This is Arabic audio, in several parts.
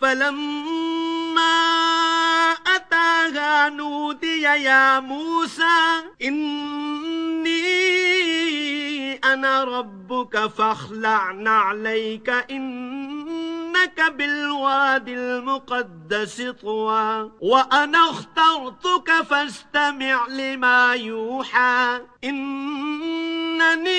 فلما أتاها نودي يا موسى إني أنا ربك فاخلع نعليك إنك بالوادي المقدس طوى وأنا اخترتك فاستمع لما يوحى إنني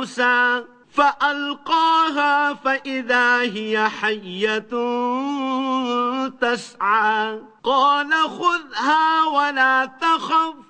موسى فألقاها فإذا هي حية تسعى. قال خذها ولا تخف.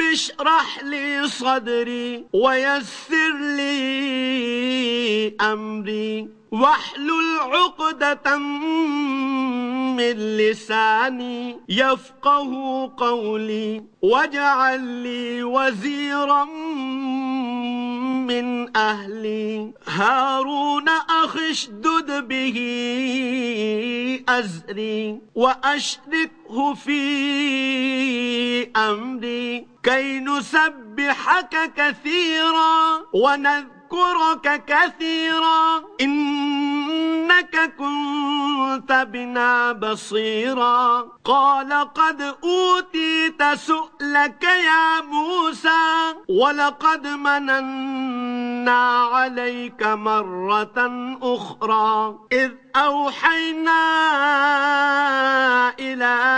اشرح لي صدري ويسر لي أمري واحلل عقدة من لساني يفقه قولي واجعل لي وزيرا من أهلي. هارون أخشدد به أزري وأشركه في أمري كي نسبحك كثيرا ونذكرك نذكرك كثيرا. إنك كنت بنا بصيرا. قال قد أوتيت سؤلك يا موسى ولقد مننا عليك مرة أخرى. إذ أوحينا إلى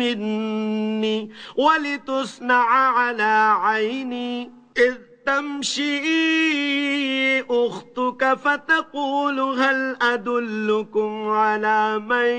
مني ولتصنع على عيني. إذ تمشي أختك فتقول هل أدلكم على من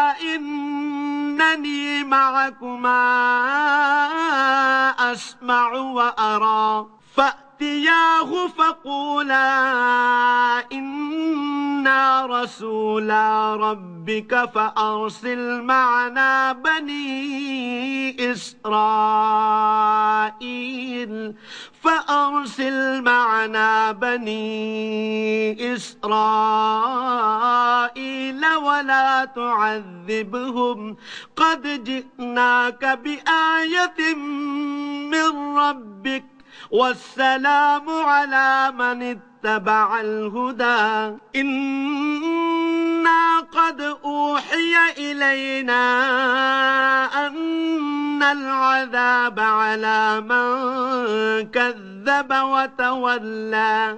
إنني معكما أسمع وأرى. فأتياه فقولا إنا رسولا ربك فأرسل معنا بني إسرائيل فأرسل معنا بني إسرائيل ولا تعذبهم قد جئناك بآية من ربك والسلام على من اتبع الهدى. إنا قد أوحي إلينا أن العذاب على من كذب وتولى.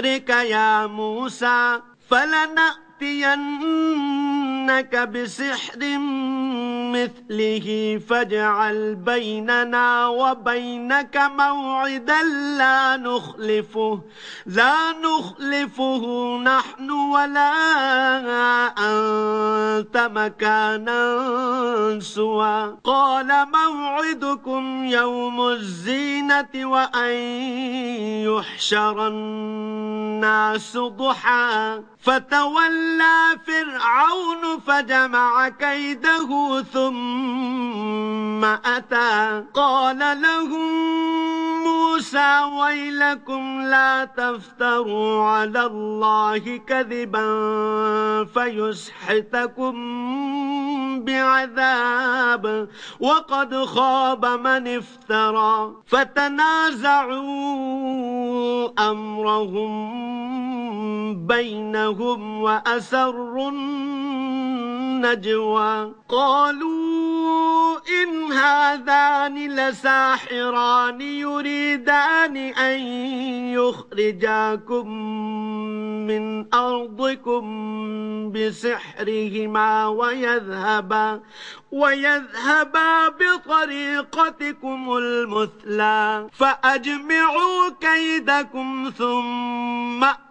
سحرك يا موسى فلنأتينك بسحر مثله فاجعل بيننا وبينك موعدا لا نخلفه لا نخلفه نحن ولا أنت مكانا سوى. قال موعدكم يوم الزينة وأن يحشر الناس ضحى فتولى فرعون فجمع كيده ثم أتى. قال لهم موسى ويلكم لا تفتروا على الله كذبا فيسحتكم بعذاب. وقد خاب من افترى. فتنازعوا أمرهم بينهم النجوى. قالوا إن هذان لساحران يريدان أن يخرجاكم من أرضكم بسحرهما ويذهبا ويذهبا بطريقتكم المثلى. فأجمعوا كيدكم ثم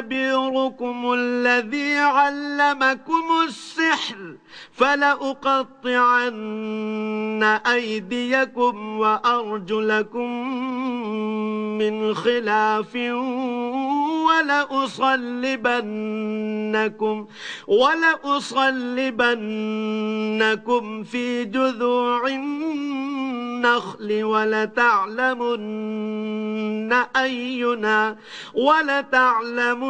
لكبيركم الذي علمكم السحر فلأقطعن أيديكم وأرجلكم من خلاف ولأصلبنكم ولأصلبنكم في جذوع النخل ولتعلمن أينا ولتعلمن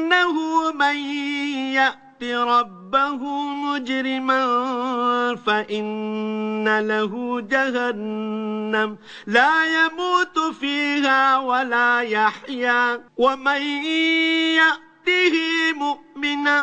إنه من يأتي ربه مجرما فإن له جهنم لا يموت فيها ولا يحيا. ومن يأته مؤمنا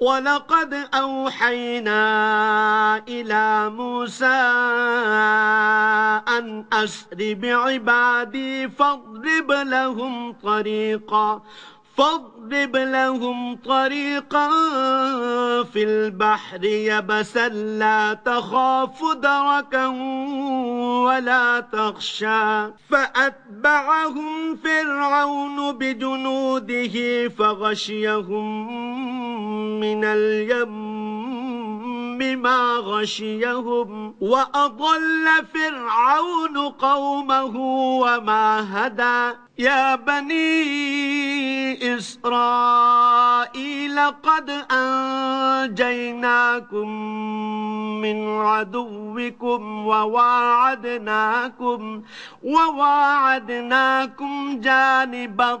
ولقد أوحينا إلى موسى أن أسر بعبادي فاضرب لهم طريقا. فاضرب لهم طريقا في البحر يبسا لا تخاف دركا ولا تخشى. فأتبعهم فرعون بجنوده فغشيهم من اليم ما غشيهم وأضل فرعون قومه وما هدى يا بني إسرائيل قد أنجيناكم من عدوكم وواعدناكم وواعدناكم جانب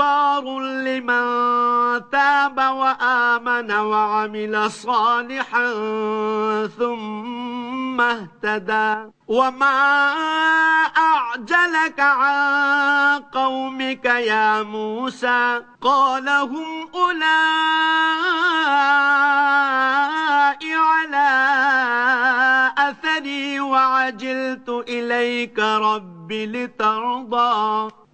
لغفار لمن تاب وآمن وعمل صالحا ثم اهتدى. وما أعجلك عن قومك يا موسى؟ قال هم أولئك على أثري وعجلت إليك رب لترضى.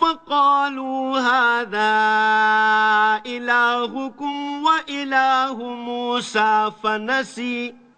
فقالوا هذا إلهكم وإله موسى فنسي.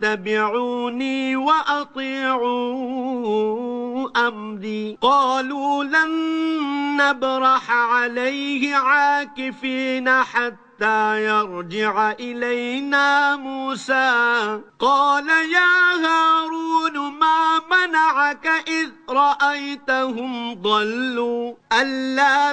فاتبعوني وأطيعوا أمري. قالوا لن نبرح عليه عاكفين حتى حتى يرجع إلينا موسى. قال يا هارون ما منعك إذ رأيتهم ضلوا. ألا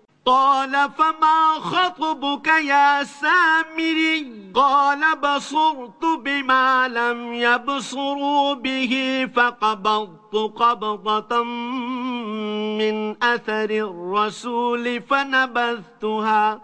قال فما خطبك يا سامري؟ قال بصرت بما لم يبصروا به فقبضت قبضة من أثر الرسول فنبذتها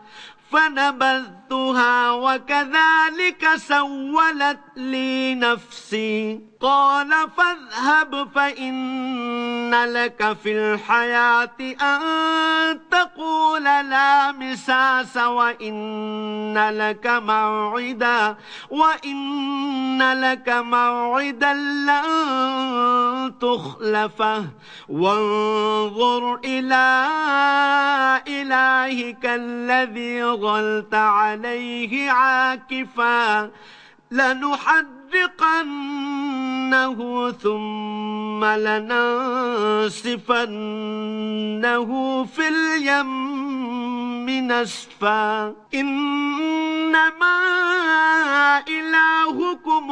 فنبذتها وكذلك سولت لي نفسي. قال فاذهب فإن لك في الحياة أن تقول لا مساس وإن لك موعدا وإن لك موعدا لن تخلفه. وانظر إلى إلهك الذي ظلت عليه عاكفا لنحرقنه ثم لننسفنه في اليم نسفا إنما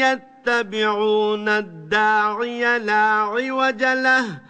يتبعون الداعي لا عوج له.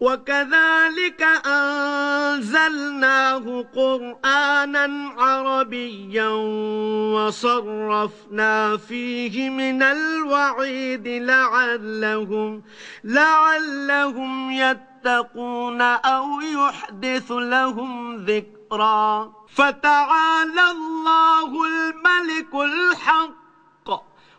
وكذلك أنزلناه قرآنا عربيا وصرفنا فيه من الوعيد لعلهم لعلهم يتقون أو يحدث لهم ذكرا فتعالى الله الملك الحق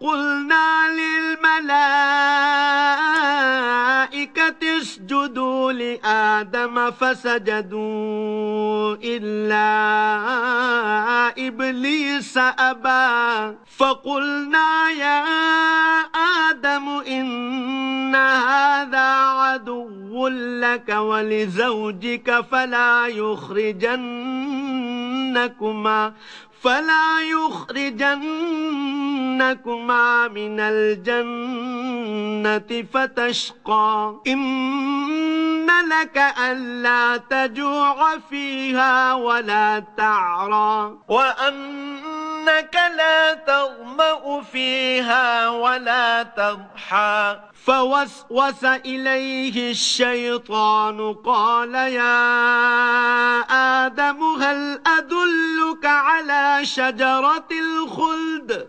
قلنا للملائكة اسجدوا لآدم فسجدوا إلا إبليس أبى. فقلنا يا آدم إن هذا عدو لك ولزوجك فلا يخرجنكما فلا يخرجنكما من الجنة فتشقى. إن لك ألا تجوع فيها ولا تعرى. وأنك لا تغمأ فيها ولا تضحى. فوسوس إليه الشيطان قال يا آدم هل أدلك على شجرة الخلد؟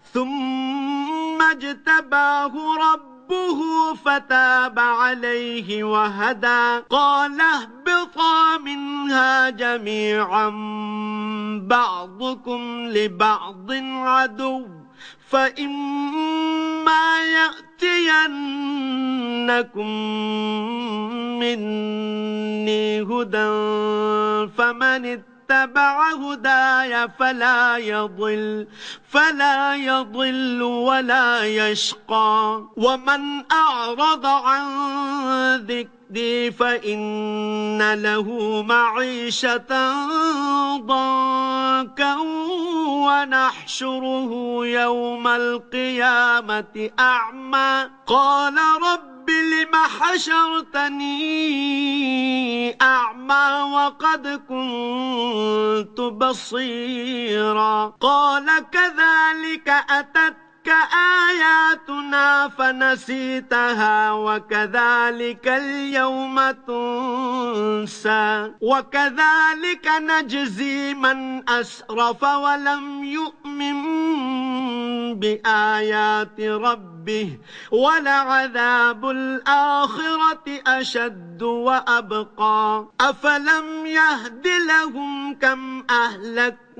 ثم اجتباه ربه فتاب عليه وهدى. قال اهبطا منها جميعا بعضكم لبعض عدو. فإما يأتينكم مني هدى فمن اتبع هداي فلا يضل فلا يضل ولا يشقى. ومن أعرض عن ذكري فإن له معيشة ضنكا ونحشره يوم القيامة أعمى. قال رب رب لم حشرتني أعمى وقد كنت بصيرا قال كذلك أتت آياتنا فنسيتها وكذلك اليوم تنسى وكذلك نجزي من أسرف ولم يؤمن بآيات ربه ولعذاب الآخرة أشد وأبقى أفلم يهد لهم كم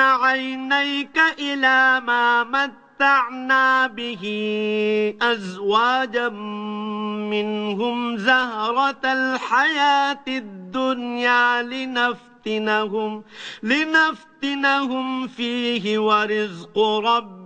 عينيك إلى ما متعنا به أزواجا منهم زهرة الحياة الدنيا لنفتنهم لنفتنهم فيه ورزق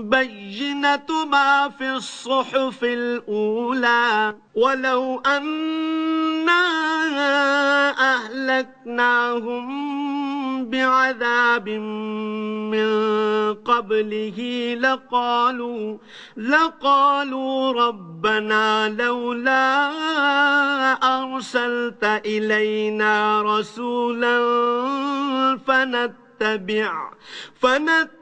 بينة ما في الصحف الأولى ولو أنا أهلكناهم بعذاب من قبله لقالوا لقالوا ربنا لولا أرسلت إلينا رسولا فنتبع فنتبع